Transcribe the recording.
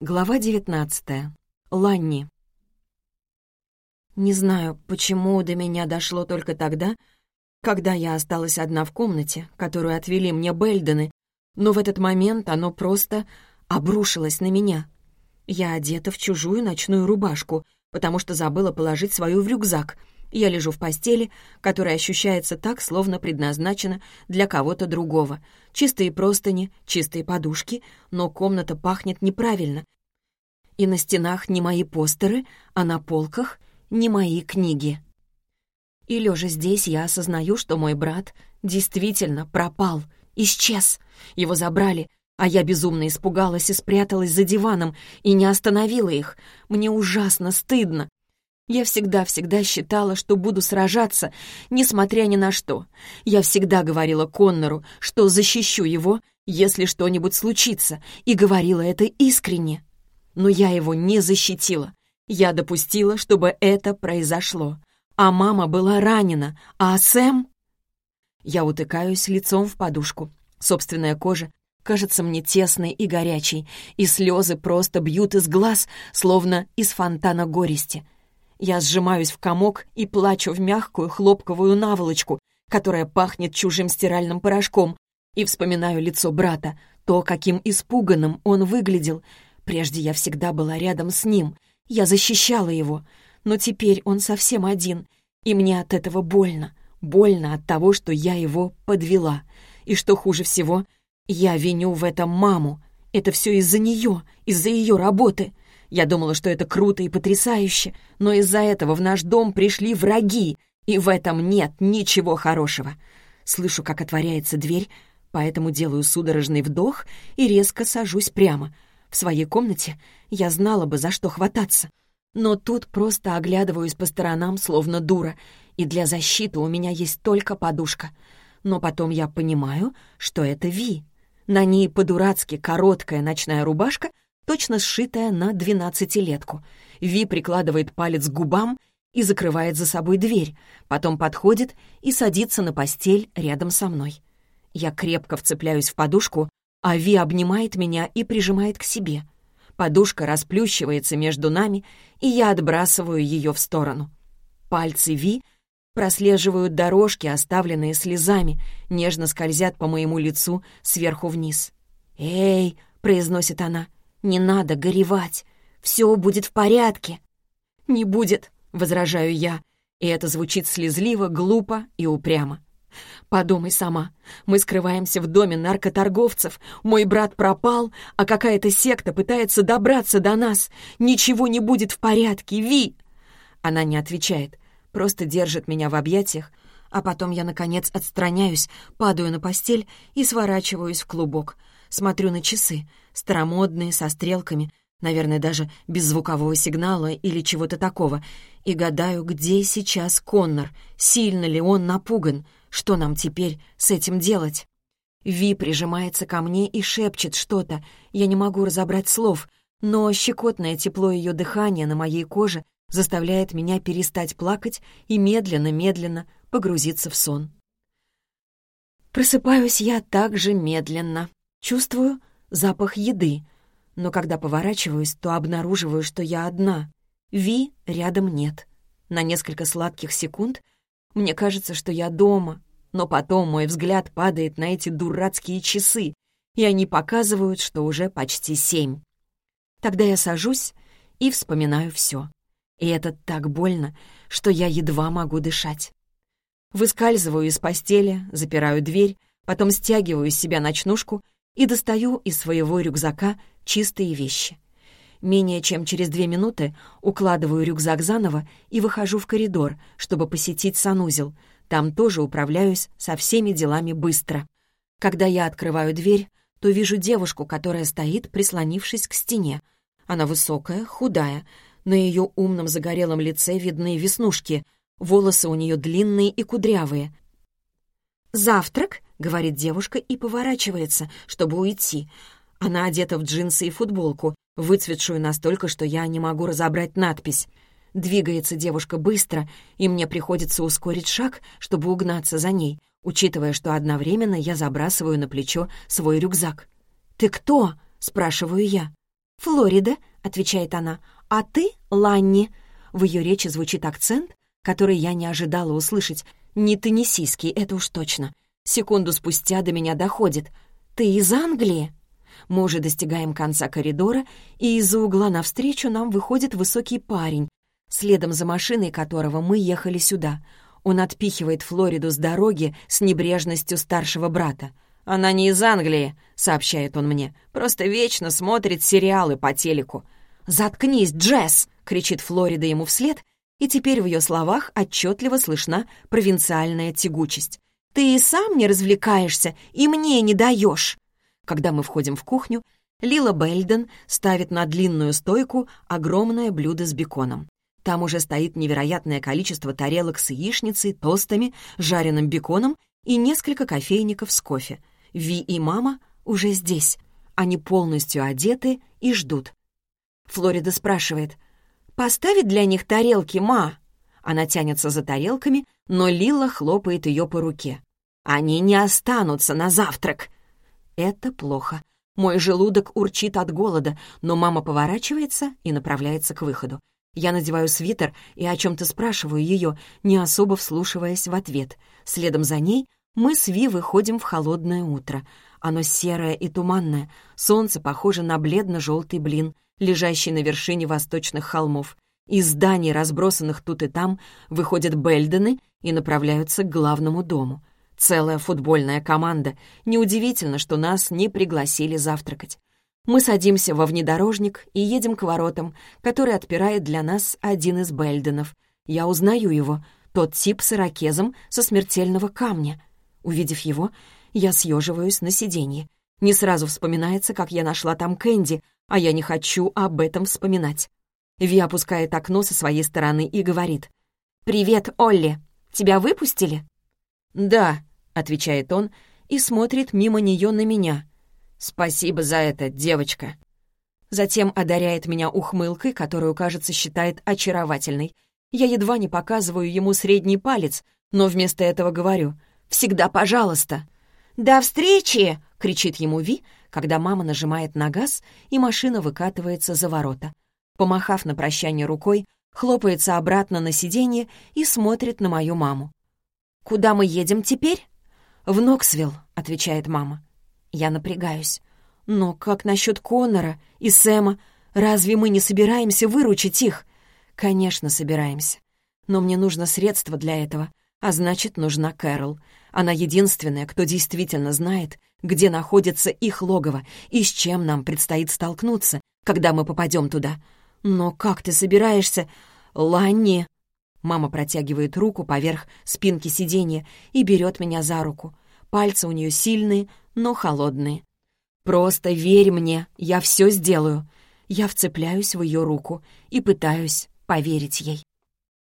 Глава 19. Ланни. Не знаю, почему до меня дошло только тогда, когда я осталась одна в комнате, которую отвели мне Бельдены, но в этот момент оно просто обрушилось на меня. Я одета в чужую ночную рубашку, потому что забыла положить свою в рюкзак. Я лежу в постели, которая ощущается так, словно предназначена для кого-то другого. Чистые простыни, чистые подушки, но комната пахнет неправильно. И на стенах не мои постеры, а на полках не мои книги. И лежа здесь, я осознаю, что мой брат действительно пропал, исчез. Его забрали, а я безумно испугалась и спряталась за диваном, и не остановила их. Мне ужасно стыдно. Я всегда-всегда считала, что буду сражаться, несмотря ни на что. Я всегда говорила Коннору, что защищу его, если что-нибудь случится, и говорила это искренне. Но я его не защитила. Я допустила, чтобы это произошло. А мама была ранена, а Сэм... Я утыкаюсь лицом в подушку. Собственная кожа кажется мне тесной и горячей, и слезы просто бьют из глаз, словно из фонтана горести. Я сжимаюсь в комок и плачу в мягкую хлопковую наволочку, которая пахнет чужим стиральным порошком, и вспоминаю лицо брата, то, каким испуганным он выглядел. Прежде я всегда была рядом с ним, я защищала его, но теперь он совсем один, и мне от этого больно. Больно от того, что я его подвела. И что хуже всего, я виню в этом маму. Это все из-за нее, из-за ее работы. Я думала, что это круто и потрясающе, но из-за этого в наш дом пришли враги, и в этом нет ничего хорошего. Слышу, как отворяется дверь, поэтому делаю судорожный вдох и резко сажусь прямо. В своей комнате я знала бы, за что хвататься. Но тут просто оглядываюсь по сторонам, словно дура, и для защиты у меня есть только подушка. Но потом я понимаю, что это Ви. На ней по-дурацки короткая ночная рубашка, точно сшитая на двенадцатилетку. Ви прикладывает палец к губам и закрывает за собой дверь, потом подходит и садится на постель рядом со мной. Я крепко вцепляюсь в подушку, а Ви обнимает меня и прижимает к себе. Подушка расплющивается между нами, и я отбрасываю ее в сторону. Пальцы Ви прослеживают дорожки, оставленные слезами, нежно скользят по моему лицу сверху вниз. «Эй!» — произносит она. «Не надо горевать! Все будет в порядке!» «Не будет!» — возражаю я, и это звучит слезливо, глупо и упрямо. Подумай сама. Мы скрываемся в доме наркоторговцев. Мой брат пропал, а какая-то секта пытается добраться до нас. Ничего не будет в порядке, Ви!» Она не отвечает, просто держит меня в объятиях, а потом я, наконец, отстраняюсь, падаю на постель и сворачиваюсь в клубок. Смотрю на часы, старомодные, со стрелками, наверное, даже без звукового сигнала или чего-то такого, и гадаю, где сейчас Коннор, сильно ли он напуган — что нам теперь с этим делать? Ви прижимается ко мне и шепчет что-то. Я не могу разобрать слов, но щекотное тепло ее дыхания на моей коже заставляет меня перестать плакать и медленно-медленно погрузиться в сон. Просыпаюсь я также медленно. Чувствую запах еды, но когда поворачиваюсь, то обнаруживаю, что я одна. Ви рядом нет. На несколько сладких секунд — мне кажется, что я дома, но потом мой взгляд падает на эти дурацкие часы, и они показывают, что уже почти семь. Тогда я сажусь и вспоминаю все. И это так больно, что я едва могу дышать. Выскальзываю из постели, запираю дверь, потом стягиваю из себя ночнушку и достаю из своего рюкзака чистые вещи — Менее чем через две минуты укладываю рюкзак заново и выхожу в коридор, чтобы посетить санузел. Там тоже управляюсь со всеми делами быстро. Когда я открываю дверь, то вижу девушку, которая стоит, прислонившись к стене. Она высокая, худая. На ее умном загорелом лице видны веснушки. Волосы у нее длинные и кудрявые. «Завтрак?» — говорит девушка и поворачивается, чтобы уйти. Она одета в джинсы и футболку, выцветшую настолько, что я не могу разобрать надпись. Двигается девушка быстро, и мне приходится ускорить шаг, чтобы угнаться за ней, учитывая, что одновременно я забрасываю на плечо свой рюкзак. «Ты кто?» — спрашиваю я. «Флорида», — отвечает она, — «а ты — Ланни». В ее речи звучит акцент, который я не ожидала услышать. Не теннисийский, это уж точно. Секунду спустя до меня доходит. «Ты из Англии?» Мы уже достигаем конца коридора, и из-за угла навстречу нам выходит высокий парень, следом за машиной которого мы ехали сюда. Он отпихивает Флориду с дороги с небрежностью старшего брата. «Она не из Англии», — сообщает он мне. «Просто вечно смотрит сериалы по телеку». «Заткнись, Джесс!» — кричит Флорида ему вслед, и теперь в ее словах отчетливо слышна провинциальная тягучесть. «Ты и сам не развлекаешься, и мне не даешь!» Когда мы входим в кухню, Лила Бельден ставит на длинную стойку огромное блюдо с беконом. Там уже стоит невероятное количество тарелок с яичницей, тостами, жареным беконом и несколько кофейников с кофе. Ви и мама уже здесь. Они полностью одеты и ждут. Флорида спрашивает, «Поставить для них тарелки, ма?» Она тянется за тарелками, но Лила хлопает ее по руке. «Они не останутся на завтрак!» Это плохо. Мой желудок урчит от голода, но мама поворачивается и направляется к выходу. Я надеваю свитер и о чем-то спрашиваю ее, не особо вслушиваясь в ответ. Следом за ней мы с Ви выходим в холодное утро. Оно серое и туманное, солнце похоже на бледно-желтый блин, лежащий на вершине восточных холмов. Из зданий, разбросанных тут и там, выходят Бельдены и направляются к главному дому. Целая футбольная команда. Неудивительно, что нас не пригласили завтракать. Мы садимся во внедорожник и едем к воротам, который отпирает для нас один из Бельденов. Я узнаю его, тот тип с ирокезом со смертельного камня. Увидев его, я съеживаюсь на сиденье. Не сразу вспоминается, как я нашла там Кэнди, а я не хочу об этом вспоминать. Ви опускает окно со своей стороны и говорит. «Привет, Олли! Тебя выпустили?» «Да», — отвечает он и смотрит мимо нее на меня. «Спасибо за это, девочка». Затем одаряет меня ухмылкой, которую, кажется, считает очаровательной. Я едва не показываю ему средний палец, но вместо этого говорю «Всегда пожалуйста». «До встречи!» — кричит ему Ви, когда мама нажимает на газ, и машина выкатывается за ворота. Помахав на прощание рукой, хлопается обратно на сиденье и смотрит на мою маму. «Куда мы едем теперь?» «В Ноксвилл», — отвечает мама. Я напрягаюсь. Но как насчет Коннора и Сэма? Разве мы не собираемся выручить их? Конечно, собираемся. Но мне нужно средство для этого, а значит, нужна Кэрол. Она единственная, кто действительно знает, где находится их логово и с чем нам предстоит столкнуться, когда мы попадем туда. Но как ты собираешься... Ланни... Мама протягивает руку поверх спинки сиденья и берет меня за руку. Пальцы у нее сильные, но холодные. «Просто верь мне, я все сделаю». Я вцепляюсь в ее руку и пытаюсь поверить ей.